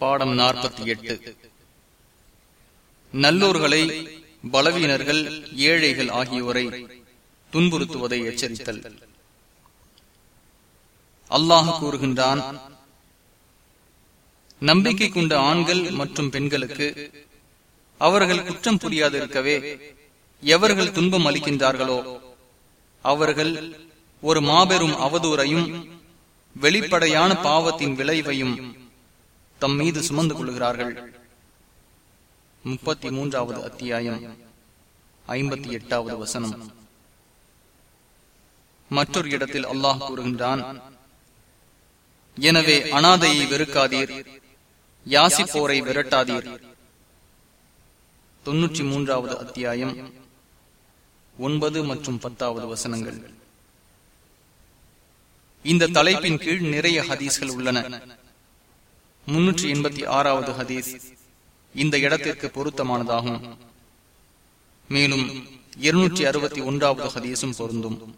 பாடம் நாற்பத்தி எட்டு. நல்லோர்களை பலவீனர்கள் ஏழைகள் ஆகியோரை துன்புறுத்துவதை எச்சரித்தல். அல்லாஹ் கூறுகின்றான் நம்பிக்கை கொண்ட ஆண்கள் மற்றும் பெண்களுக்கு அவர்கள் குற்றம் புரியாதிருக்கவே எவர்கள் துன்பம் அளிக்கின்றார்களோ அவர்கள் ஒரு மாபெரும் அவதூறையும் வெளிப்படையான பாவத்தின் விளைவையும் தம் மீது சுமந்து கொள்கிறார்கள் முப்பத்தி மூன்றாவது அத்தியாயம். ஐம்பத்தி எட்டாவது வசனம். மற்றொரு இடத்தில் அல்லாஹ் கூறுகின்றான் எனவே அனாதையை வெறுக்காதீர் யாசிப்போரை விரட்டாதீர். தொன்னூற்றி மூன்றாவது அத்தியாயம். ஒன்பது மற்றும் பத்தாவது வசனங்கள். இந்த தலைப்பின் கீழ் நிறைய ஹதீஸ்கள் உள்ளன. முன்னூற்றி எண்பத்தி ஆறாவது ஹதீஸ். இந்த இடத்திற்கு பொருத்தமானதாகும். மேலும் இருநூற்றி அறுபத்தி ஒன்றாவது ஹதீஸும் பொருந்தும்.